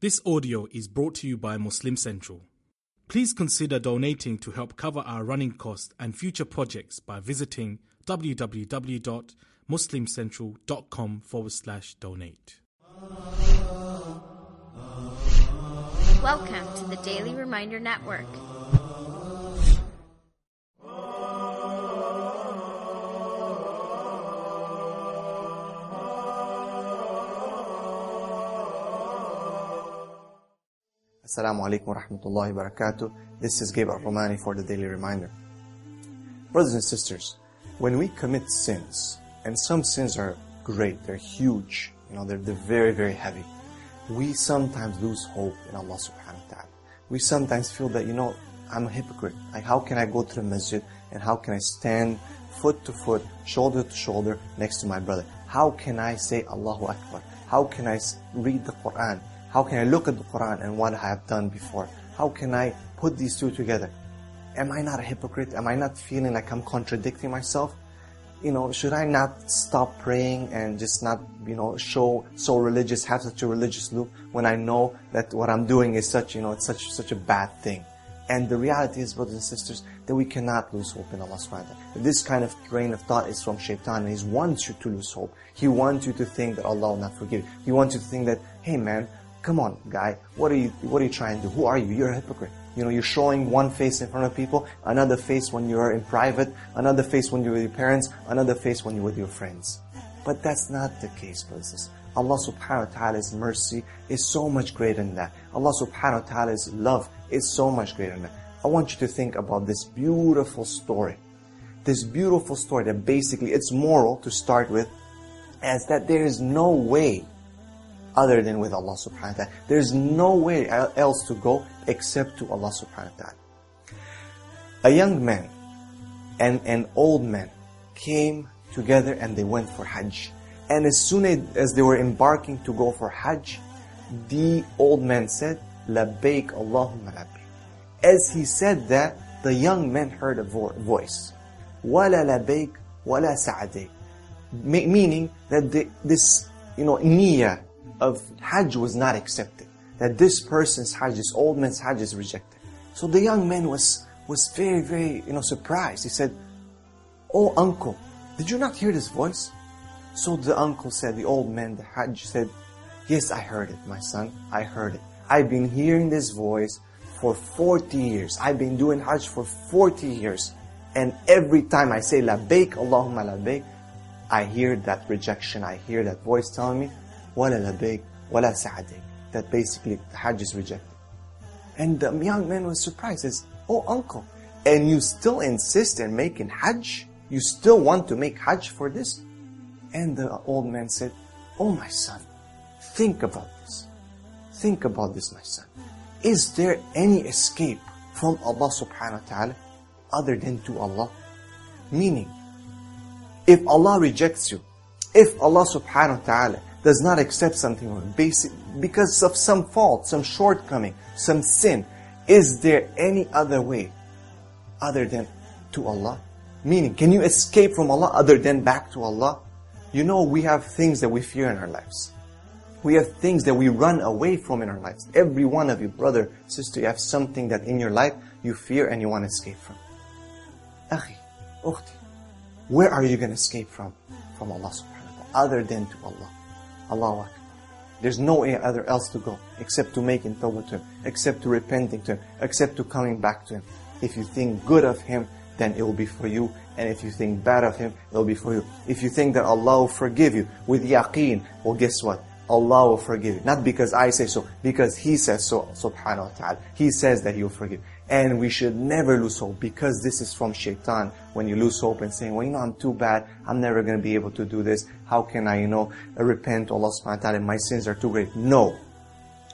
This audio is brought to you by Muslim Central. Please consider donating to help cover our running costs and future projects by visiting www.muslimcentral.com forward slash donate. Welcome to the Daily Reminder Network. Assalamu alaikum wa rahmatullahi barakatuh. This is Gabe Romaani for the Daily Reminder. Brothers and sisters, when we commit sins, and some sins are great, they're huge, you know, they're, they're very, very heavy, we sometimes lose hope in Allah subhanahu wa ta'ala. We sometimes feel that, you know, I'm a hypocrite. Like, how can I go to the masjid and how can I stand foot to foot, shoulder to shoulder next to my brother? How can I say Allahu Akbar? How can I read the Quran? How can I look at the Quran and what I have done before? How can I put these two together? Am I not a hypocrite? Am I not feeling like I'm contradicting myself? You know, should I not stop praying and just not, you know, show so religious, have such a religious look when I know that what I'm doing is such, you know, it's such such a bad thing. And the reality is, brothers and sisters, that we cannot lose hope in Allah subhanahu. This kind of train of thought is from shaitan and he wants you to lose hope. He wants you to think that Allah will not forgive you. He wants you to think that, hey man, Come on, guy. What are you, what are you trying to do? Who are you? You're a hypocrite. You know, you're showing one face in front of people, another face when you're in private, another face when you're with your parents, another face when you're with your friends. But that's not the case, brothers. Allah subhanahu wa ta'ala's mercy is so much greater than that. Allah subhanahu wa ta'ala's love is so much greater than that. I want you to think about this beautiful story. This beautiful story that basically its moral to start with is that there is no way other than with Allah subhanahu wa ta'ala. There's no way else to go except to Allah subhanahu wa ta'ala. A young man and an old man came together and they went for Hajj. And as soon as they were embarking to go for Hajj, the old man said, Labbaik Allahumma labbaik. As he said that, the young man heard a vo voice. Wala labbaik, wala sa'adik. Meaning that the, this, you know, niyyah, of Hajj was not accepted. That this person's Hajj, this old man's Hajj is rejected. So the young man was, was very, very, you know, surprised. He said, Oh uncle, did you not hear this voice? So the uncle said, the old man, the Hajj said, Yes, I heard it, my son. I heard it. I've been hearing this voice for 40 years. I've been doing Hajj for 40 years. And every time I say, Labbaik, Allahumma labbaik, I hear that rejection. I hear that voice telling me, ولا لبيك ولا سعديك that basically the Hajj is rejected. And the young man was surprised, says, Oh uncle, and you still insist in making Hajj? You still want to make Hajj for this? And the old man said, Oh my son, think about this. Think about this, my son. Is there any escape from Allah subhanahu wa ta'ala other than to Allah? Meaning, if Allah rejects you, if Allah subhanahu wa ta'ala does not accept something basic because of some fault, some shortcoming, some sin, is there any other way other than to Allah? Meaning, can you escape from Allah other than back to Allah? You know, we have things that we fear in our lives. We have things that we run away from in our lives. Every one of you, brother, sister, you have something that in your life you fear and you want to escape from. Akhi, ukhti, where are you going to escape from? From Allah subhanahu wa ta'ala, other than to Allah. Allahu Akbar. There's no way other else to go except to making tawbah to Him, except to repenting to Him, except to coming back to Him. If you think good of Him, then it will be for you. And if you think bad of Him, it will be for you. If you think that Allah will forgive you with yaqeen, well guess what? Allah will forgive you. Not because I say so, because He says so, subhanahu wa ta'ala. He says that He will forgive. And we should never lose hope because this is from shaitan. When you lose hope and saying, well, you know, I'm too bad. I'm never going to be able to do this. How can I, you know, repent to Allah subhanahu wa ta'ala? My sins are too great. No.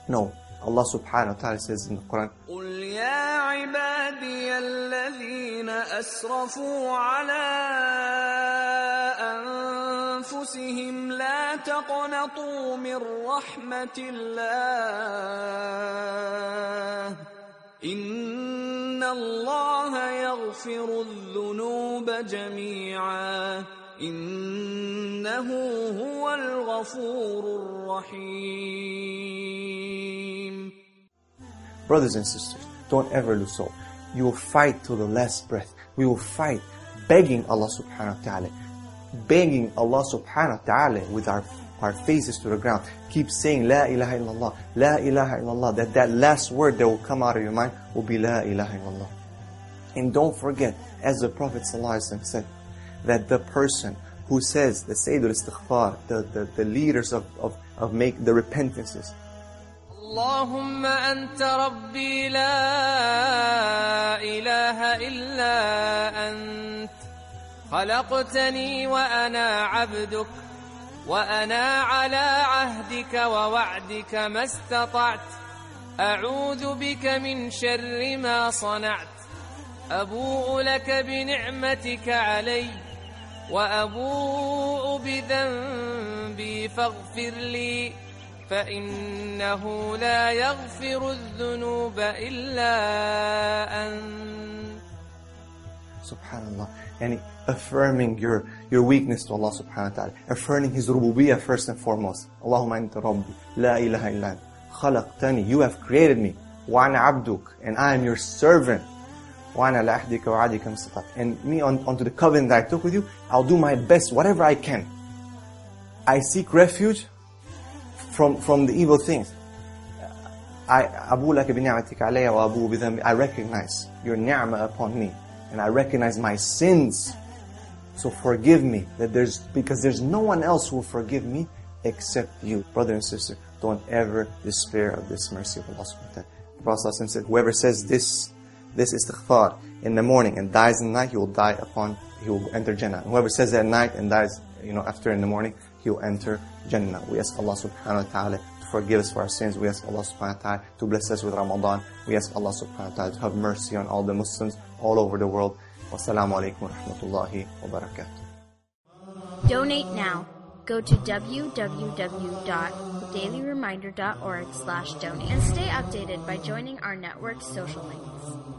No. Allah subhanahu wa ta'ala says in the Quran, قل يا عبادي الذين أسرفوا على أنفسهم لا تقنطوا من رحمة الله إن الله يغفر الذنوب جميعا إنه هو الغفور الرحيم Brothers and sisters, don't ever lose hope. You will fight till the last breath. We will fight begging Allah subhanahu wa ta'ala, begging Allah subhanahu wa ta'ala with our, our faces to the ground. Keep saying La ilaha illallah, La ilaha illallah, that that last word that will come out of your mind will be La ilaha illallah. And don't forget, as the Prophet ﷺ said, that the person who says the Sayyidul Istighfar, the, the, the leaders of, of, of make the repentances, اللهم أنت ربي لا إله إلا أنت خلقتني وأنا عبدك وأنا على عهدك ووعدك ما استطعت. أعوذ بك من شر ما صنعت. أبوء لك بنعمتك علي وأبوء بذنبي فاغفر لي فإنه لا يغفر الذنوب إلا أنت. Subhanallah. And affirming your, your weakness to Allah subhanahu wa ta'ala. Affirming His rububiyyah first and foremost. Allahumma anta rabbi. La ilaha illa. Khalaqtani. You have created me. Wa ana abduk. And I am your servant. Wa ana la ahdika wa adika mastata. And me on, onto the covenant that I took with you, I'll do my best, whatever I can. I seek refuge from, from the evil things. I, Abu laka bi ni'matika alayya wa abu bi. I recognize your ni'mah upon me. And I recognize my sins. So forgive me that there's, because there's no one else who will forgive me except you. Brother and sister, don't ever despair of this mercy of Allah subhanahu wa ta'ala. The Prophet said, whoever says this, this is istighfar in the morning and dies in the night, he will die upon, he will enter Jannah. And whoever says that at night and dies, you know, after in the morning, he will enter Jannah. We ask Allah subhanahu wa ta'ala to forgive us for our sins. We ask Allah subhanahu wa ta'ala to bless us with Ramadan. We ask Allah subhanahu wa ta'ala to have mercy on all the Muslims all over the world. Wassalamu alaikum wa rahmatullahi wa barakatuh. Donate now. Go to www.dailyreminder.org slash donate and stay updated by joining our network's social links.